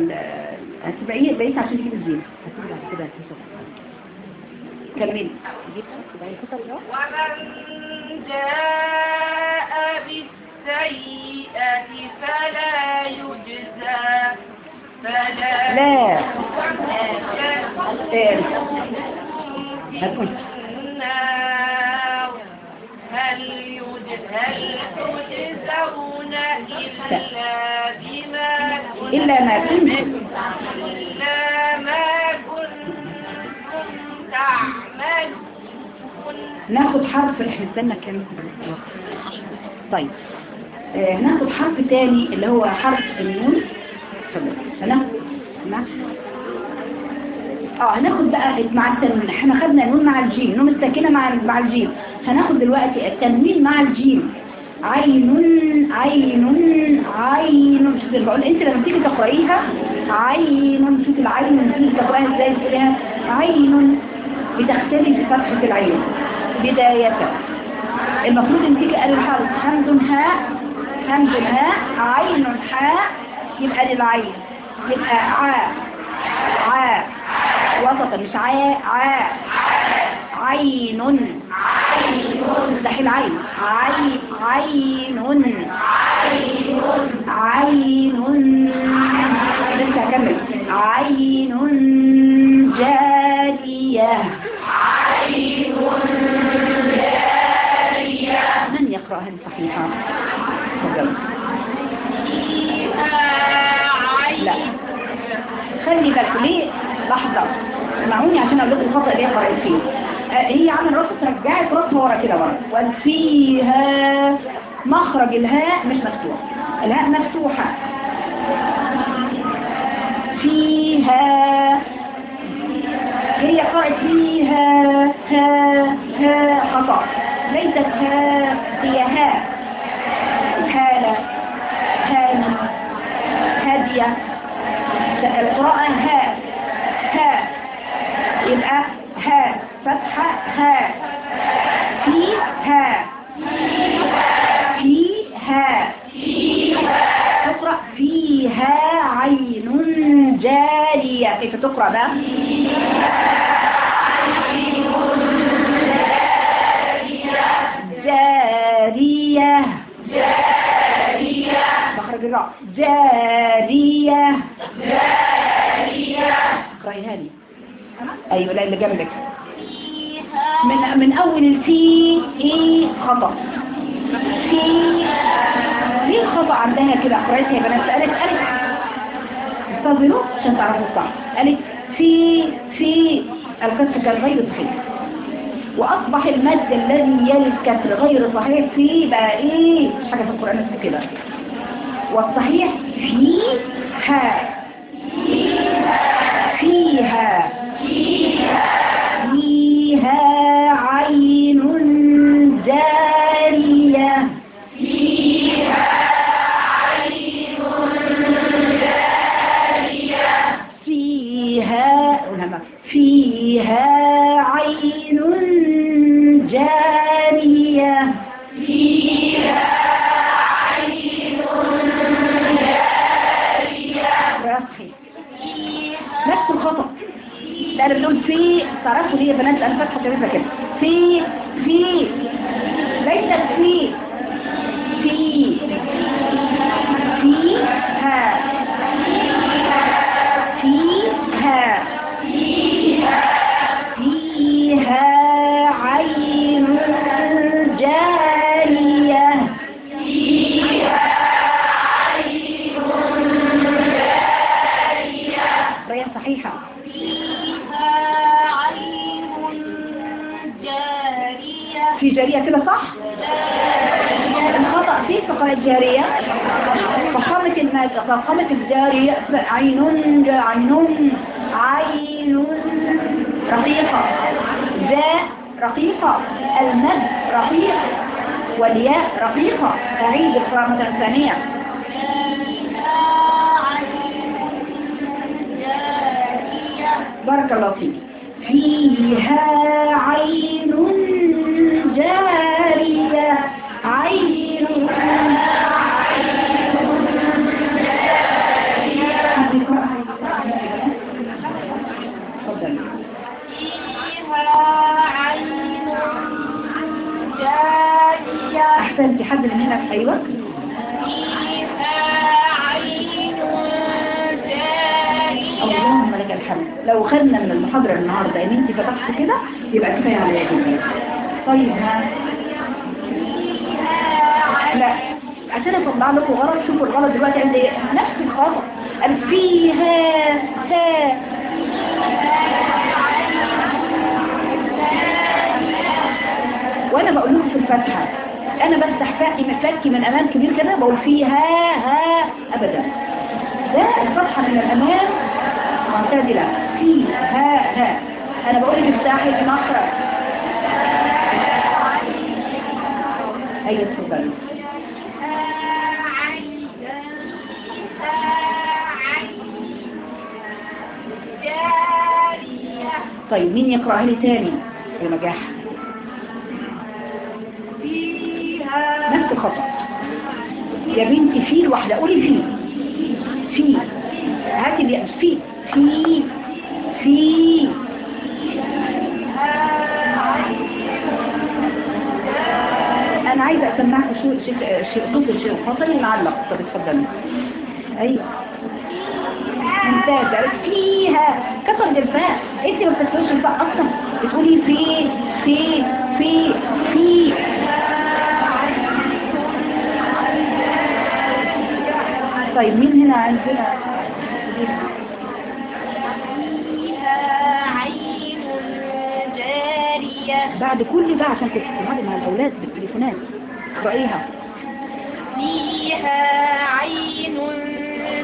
هتبعيه بقيت عشان تجيب الزين هتبعيه كده كملي ومن جاء بالسيئة فلا يجزى فلا لا. إيه؟ النار. هل تجزون إلا بما إلا ما كنتم إلا ما كنتم تعملون ناخد حرف إحنا استنى كام طيب. آه ناخد حرف تاني اللي هو حرف النون. هناخد نعم. آه هناخد بقى مع التنوين. إحنا خدنا النون مع الجيم نون الساكنة مع مع الجيم هناخد دلوقتي التنوين مع الجيم عين عين عين شوفي بقول أنت لما تيجي تقرأيها عين شوفي العين لما تيجي تقرأيها إزاي؟ تقوليها عين بتختلف فتحة العين. بداية. المفروض إن تيجي قال الحرف. همز هاء همز هاء عين حاء يبقى للعين. يبقى عاء عاء. وسطا مش عاء عاء. عين. مستحيل العين عين. عين عين. لسه هكمل. عين جارية. من يقرأها صحيحة لا. خلي بالك ليه؟ لحظة. اسمعوني عشان أقول لكم الخطأ اللي هي قرأت فيه. آه، هي عامل راسها ترجعي راسها ورا كده ورا وفيها مخرج الهاء مش مفتوح. الهاء مفتوحة. فيها هي قرأت فيها ها ها خطأ. ليست ها هي ها. هالة هاني هادية. القراءة ها ها يبقى ها فتحة ها في ها فيها تقرأ فيها عين جارية. كيف تقرأ بقى؟ جارية. مخرج الراء جارية. اقرأيها لي. أيوه لا اللي جنبك. من من أول الفي إيه خطأ. في في خطأ؟ عندها كده. قرأتها يا بنات. قالت قالت استاذنوا عشان تعرفوا الصح قالت في في الكسر كان غير صحيح. وأصبح المد الذي يلي الكسر غير صحيح في بقى مش حاجة في القرآن اسمه كده. والصحيح فيها فيها فيها لا أنا في تعرفوا ليه يا بنات أنا فاتحه كده في في ليست في فخامة الجارية عين جا- عين عين رقيقة. جاء رقيقة المد رقيق والياء رقيقة. أعيد القراءة مرة ثانية. بارك الله فيك. فيها عين حد من هنا أيوة عين جارية اللهم لك الحمد. لو خدنا من المحاضرة النهاردة ان انت فتحت كده يبقى كفاية عليا جدا طيب ها؟ لا عشان أطلع لكم غلط شوفوا الغلط دلوقتي عند إيه؟ نفس الخطأ قال فيها ها وأنا بقول لكم في الفتحة أنا بفتح فكي من فكي من امام كبير كده بقول فيها ها ابدا. ده الفتحة من الامام معتدلة فيها ها أنا بقول لك افتحي المخرج أيوه اتفضلي طيب مين يقرأها لي تاني؟ يا نجاح. الخطأ يا بنتي في الواحدة قولي في. في. هاتي الياء في. في. في. أنا عايزة اسمعكم شو شيء شيء صوت الشيء خطري معلق طب اتفضلي. أيوه. ممتاز عرفت فيها كسر الفاء انت ما بتكسرش الفاء أصلا. بتقولي في في في في. طيب مين هنا عندنا عين جارية بعد كل ده عشان تتكلمي مع الأولاد بالتليفونات. رأيها فيها عين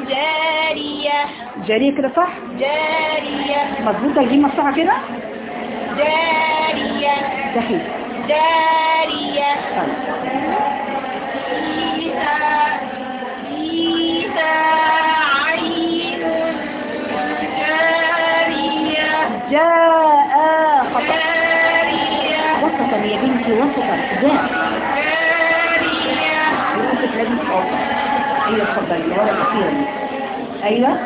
جارية. جارية كده صح؟ جارية. مظبوطة الجيم مفتوحة كده؟ جارية. صحيح جارية. طيب. فيها فيها عين جارية. جاء خطأ. جارية. وسطا يا بنتي وسطا جاء جارية وسط لازم تقاطع أيوه اتفضلي الورقة الأخيرة دي أيوه.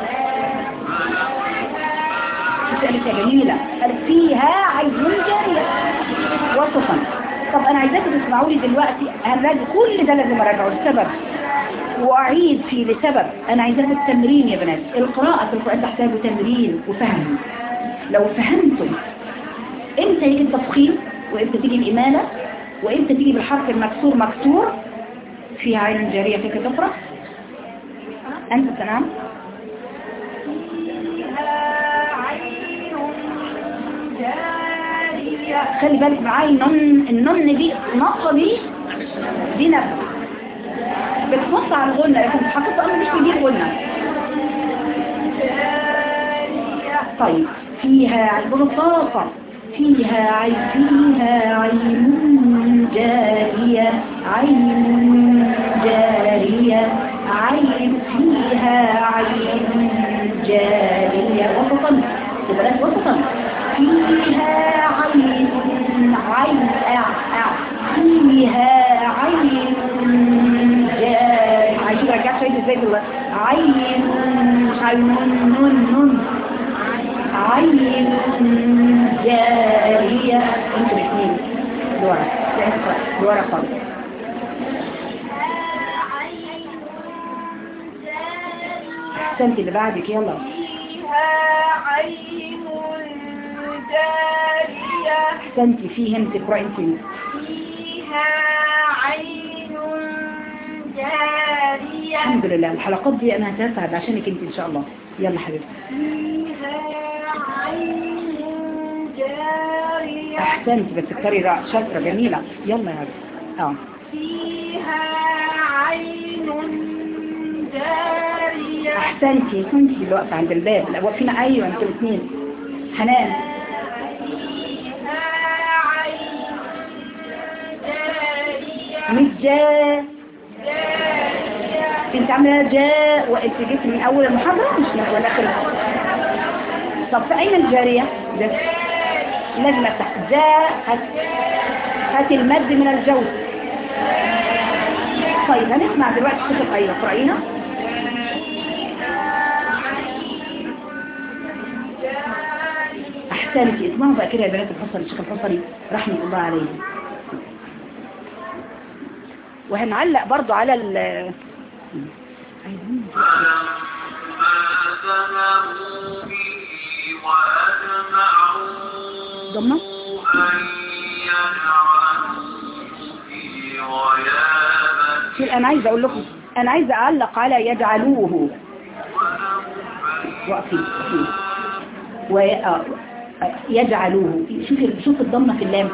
سألت يا جميلة قالت فيها عين جارية؟ وسطا. طب أنا عايزاكم تسمعوا لي دلوقتي هنراجع كل ده لازم أراجعه السبب. وأعيد فيه لسبب. أنا عايزاكم التمرين يا بنات. القراءة في القرآن تحتاج تمرين وفهم. لو فهمتم إمتى يجي التفخيم؟ وإمتى تيجي الإمالة؟ وإمتى تيجي بالحرف المكسور مكسور؟ فيها عين جارية فيك تقرأ. أنت تنام. خلي بالك النون النون دي نقطة دي دي نفس بتنص على الغنة لكن حقيقة أمر مش بيجيب غنة طيب فيها عين رصاصة فيها عين فيها عين جارية عين جارية عين فيها عين جارية. وسطا تبقى وسطا. فيها عين عين أع أع فيها عين شوية إزاي دلوقتي عين عين نون نون. عين جارية. أنتوا الاثنين لورا لورا خالص. احسنت اللي بعدك. يلا. فيها عين جارية احسنتي فيه انت. اقرأي فيها عين. جارية الحمد لله. الحلقات دي أنا هتسعد عشانك أنت إن شاء الله. يلا حبيبتي. فيها عين جارية. احسنتي بس رأ- شاطرة جميلة. يلا يا حبيبتي آه. فيها عين جارية. احسنتي كنتي دلوقتي عند الباب. لا واقفين أيوه أنتوا الاثنين. حنان. فيها عين جارية. مش جارية انت عاملة جاء وانت جيت من أول المحاضرة مش من ولا طب في أين الجارية؟ ده لازم افتح جاء هات هات المد من الجوز طيب هنسمع دلوقتي صوت الايه اقراينا أحسنتي. اسمعوا بقى كده يا بنات الحصري الشيخ الحصري رحمة الله عليه. وهنعلق برضو على ال أنا عايزة أقول لكم أنا عايزة أعلق على يجعلوه. واقفين و آه، يجعلوه. شوف شوف الضمه في اللام.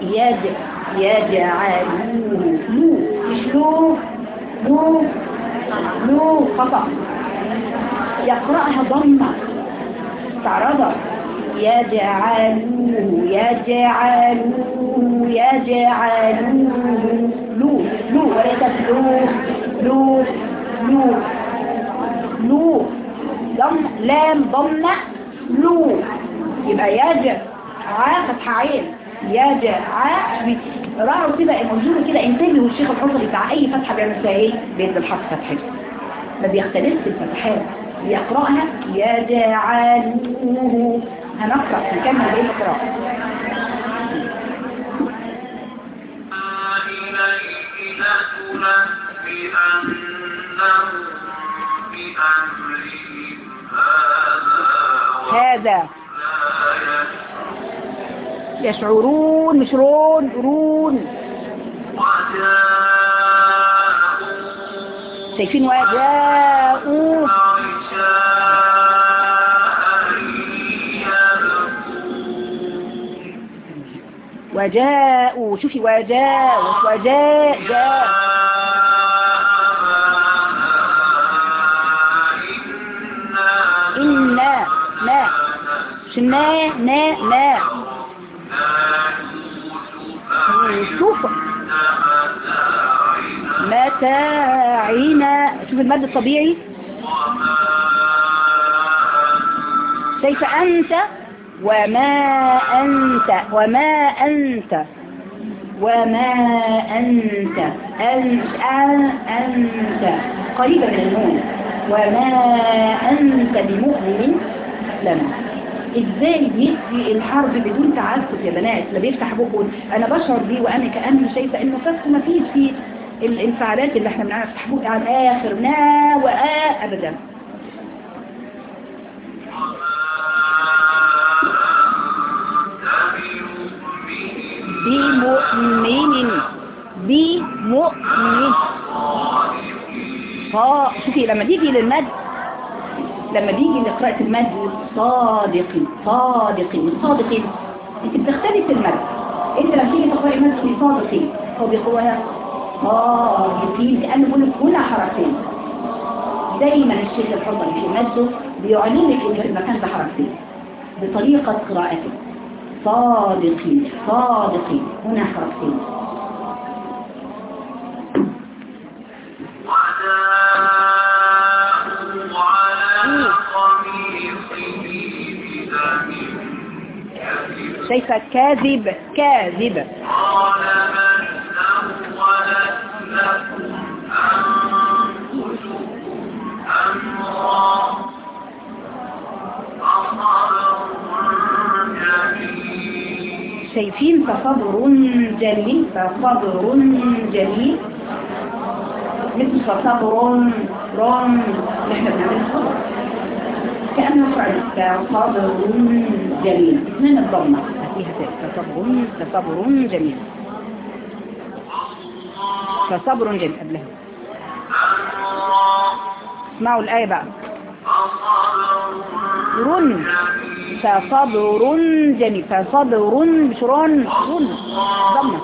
يج يجعلوه لو مش لو لو لو خطأ. يقرأها ضمة. تعرضها. يجعلوه يجعلوه يجعلوه لو لو وليست لو لو لو لو. ضم لام ضمة لو. يبقى يجع فتح عين. يجع راعوا كده المنظور كده انتبهوا الشيخ الحصري بتاع أي فتحة بيعمل فيها إيه؟ بيد الحرف فتحة. ما بيختلفش الفتحات. بيقرأها يجعلوه هنقرأ نكمل بقية القراءة. هذا. يشعرون مش رون رون شايفين وجاءوا وجاءوا شوفي وجاءوا وجاء جاء إنا نا شنا نا نا شوف متاعنا. شوف المد الطبيعي. كيف أنت وما أنت وما أنت وما أنت أنت أنت. قريبة من النون وما أنت بمؤمن لنا. إزاي بيدي الحرف بدون تعسف يا بنات؟ لا بيفتح بقه أنا بشعر بيه وأنا كأني شايفة انه فسخ ما فيش فيه الانفعالات اللي إحنا بنعرف يفتح بقه على الآخر نا وآ ابدا. بمؤمن. بمؤمن. صا شوفي لما تيجي للمد لما بيجي لقراءة المد صادق صادق صادق. انت بتختلف المد انت لما تيجي تقرأي المد في صادق. صادق هو صادقين لأنه بقول لك هنا حركتين. دايما الشيخ الحضري في مده بيعلمك ان المكان ده حركتين. بطريقة قراءته. صادقين صادقين. هنا حركتين. شايفة كاذب؟ كاذب. قال من سولت لكم أنفسكم أمرا شايفين فصبر جليل فصبر جليل. مثل فصبر إحنا بنعمله صبر. كأنه فعل فصبر جليل. اثنين الضمة؟ فيها فصبر فصبر جميل. فصبر جميل. قبلها. اسمعوا الآية بقى. رن فصبر جميل. فصبر مش رن رن ضمة.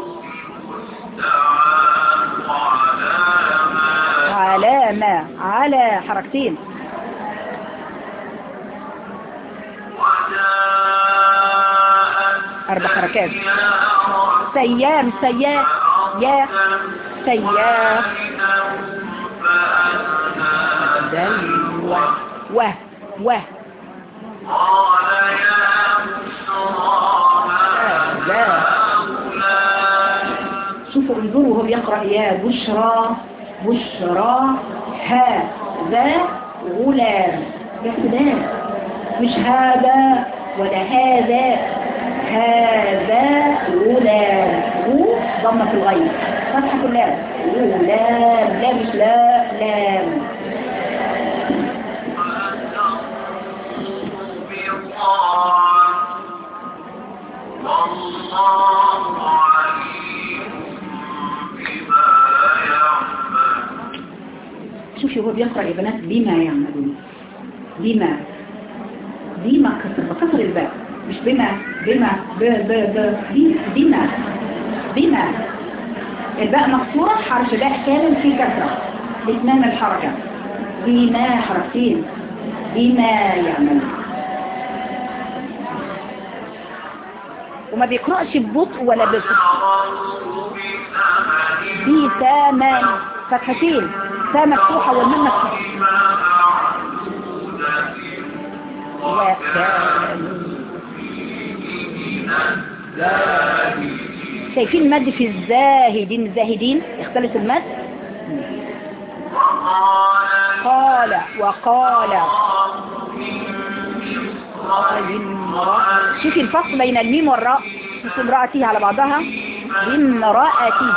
على ما. على حركتين. أربع حركات. سيام سيا يا سيا و و و لا شوفوا انظروا وهو بيقرأ يا بشرى بشرى هذا غلام. يا سلام. مش هذا ولا هذا. هذا غلام غو ضمة في الغيب. فتحة اللام. غلام. لا مش لا لام. شوفي هو بيقرأ يا بنات بما يعملون. بما. بما كسر. بكسر الباء. مش بما. بما ب ب ب بما بما. الباء مكسورة حرف باء كامل في كسرة. بإتمام الحركة. بما حرفين بما يعملون وما بيقرأش ببطء ولا ببطء. ثمان فتحتين. ثا مفتوحة والميم مفتوحة. وكانوا شايفين المد في الزاهدين الزاهدين يختلف المد؟ قال وقال. شوفي الفصل بين الميم والراء. شوفي امرأتي على بعضها. امرأتي.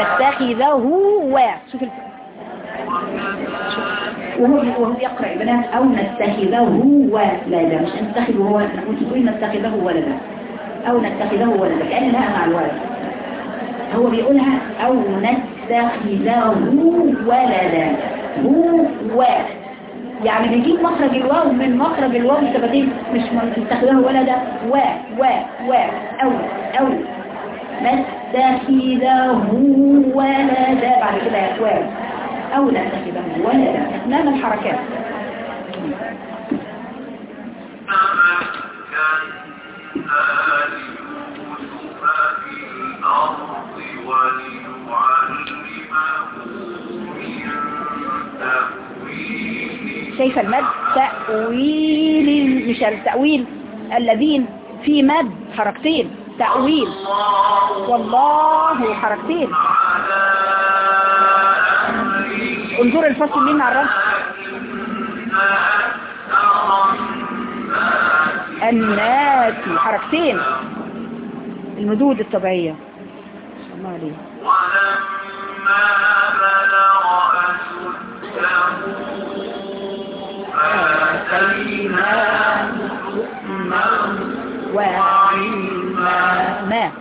نتخذه و شوف. وهو يقرأ بنات أو نتخذه ولدا مش نتخذه هو تقول نتخذه ولدا. أو نتخذه ولدا لأن لا مع الولد. هو بيقولها أو نتخذه ولدا. هو يعني بيجيب مخرج الواو من مخرج الواو الشفتين مش نتخذه ولدا. و و و أو أو. نتخذه ولدا. بعد كده يا إخوان أو نتخذه ولدا. اتمام الحركات؟ شايفه المد؟ تأويل مش التأويل الذين في مد حركتين. تأويل والله حركتين. انظر الفصل مين مع الرمز. الناس حركتين. المدود الطبيعية. الله عليه ولما بلغ أشده آتيناه حكما né?